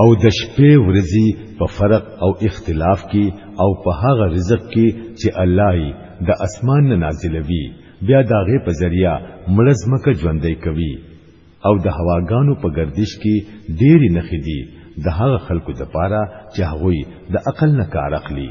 او د شپې ورځي په فرق او اختلاف کې او په هغه رزق کې چې الله یې د اسمان نه نازلوي بیا داغه په ذریعہ مړزمکه ژوندۍ کوي او د هواګانو په گردش کې ډېری نخې دي د هغه خلکو د پاره چې هغوی د عقل نه کار اخلي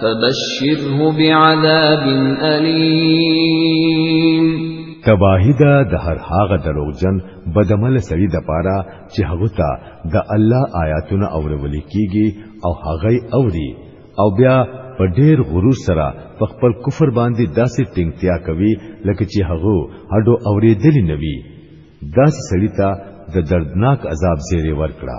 فبشره بعذاب الیم تباہی دا د هر هغه دروغجن بدعمل سړي د پاره چې هغه ته د الله آیاتونه اورول کیږي او هغه اوري او بیا په ډیر غرور سره په خپل کفر باندې داسې ټینګتیا کوي لکه چې هغه هډو اورېدلی نوي داسې سړی ته د دردناک عذاب زیری ورکړه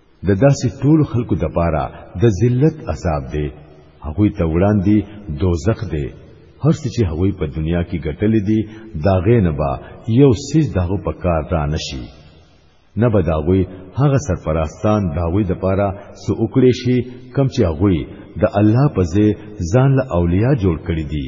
د داسې ټول خلکو د پاره د ذلت عذاب دی هغه ته وړاندې دوزخ دی هر څه چې هغه په دنیا کې ګټل دي دا غینه با یو سیز دغه په کار را نشي نه به داوی هغه سرپرستان داوی د پاره سو وکړي شي کم چې هغه د الله په ځای ځان له اولیاء جوړ کړی دي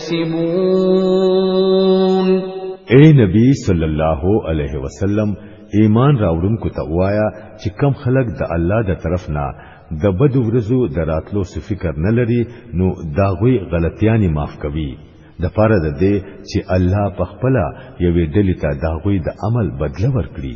يكسبون اے نبی صلی الله علیه وسلم ایمان راوړونکو ته وایا چې کم خلک د الله د طرف نه د بد ورځو د راتلو څه فکر نه لري نو دا غوي غلطیاں معاف کوي د پاره د دې چې الله په خپل یوې ډلې ته دا غوي د عمل بدله ورکړي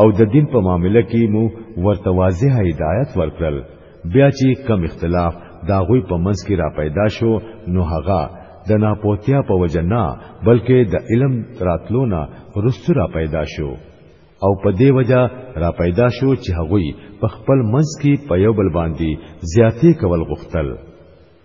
او د دین په معامله کې مو ورته واضح هدایت ورکړل بیا چې کم اختلاف دا غوی په منځ کې را پیدا شو نو هغه د ناپوتیا په وجه نه بلکې د علم راتلو نه رستو را پیدا شو او په دې وجه را پیدا شو چې هغوی په خپل منځ کې په یو بل باندې زیاتې کول غوښتل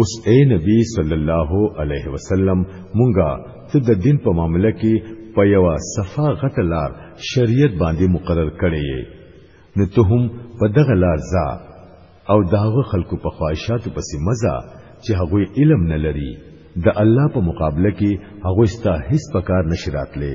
اوس اے نبی صلی الله علیه وسلم مونږه ته د دین په معاملې کې په یو صفه غټ لار شریعت باندې مقرر کړی یې نو ته هم په دغه لار ځه او داغه خلکو په خواهشاتو پسې مزه چې هغه علم نه لري د الله په مقابله کې هغه ستا هیڅ پکار نشراتلې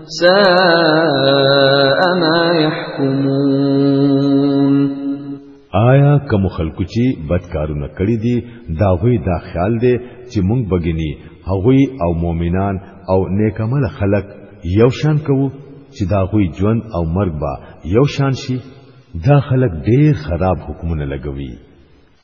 ساء ما يحكمون آیا کوم خلکو چې بدکارونه کړی دي دا غوي دا خیال دی چې مونږ بګنی هغوی او مؤمنان او نیکمل خلک یو شان کوو چې دا غوي ژوند او مرګ با یو شان شي دا خلک ډېر خراب حکمونه لګوي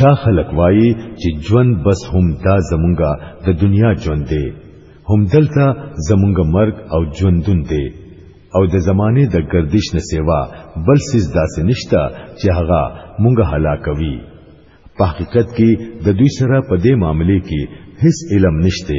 دا خلک وایي چې ژوند بس هم دا زمونږه د دنیا ژوند دی هم دلته زمونږه مرګ او ژوندون دی او د زمانه د گردش نه سیوا بل سیز داسې نشته چې هغه مونږه هلاکوي په حقیقت کې د دوی سره په دې معاملې کې هیڅ علم نشته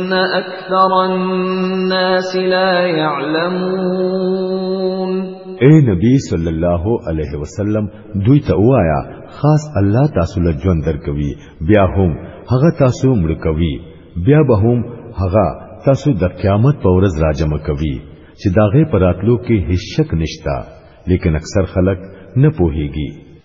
ولكن اکثر الناس لا يعلمون اے نبی صلی الله علیه وسلم دوی ته وایا خاص الله تاسو له ژوند درکوي بیا هم هغه تاسو مړ کوي بیا به هم هغه تاسو د قیامت په ورځ راجمع کوي چې داغه پراتلو کې هیڅ شک نشتا لیکن اکثر خلک نه پوهیږي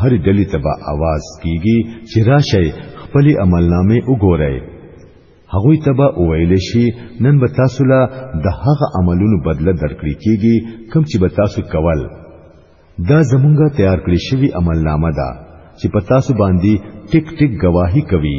هر ډلې ته به आवाज کیږي چې راشي خپل عملنامې وګورئ هغوی ته به وویل شي نن به تاسو له د هغه عملونو بدله درکړي کیږي کوم چې به تاسو کول دا زمونږه تیار کړی شوی عملنامه ده چې په تاسو باندې ټیک ټیک گواهی کوي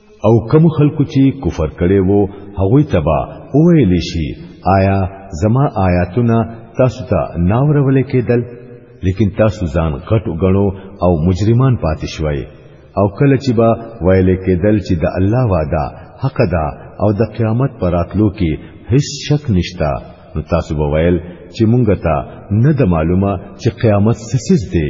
او کوم خلکو چې کفر کړي وو هغه تبا اویل شي آیا زما آیاتونه تاسو ته ناورول کېدل لیکن تاسو ځان غټ وګڼو او مجرمان پاتې شوي او کله چې با ویل کېدل چې د الله وعده حق ده او د قیامت پر راتلو کې هیڅ شک نشتا نو تاسو به ویل چې مونږ ته نه د معلومه چې قیامت څه څه دی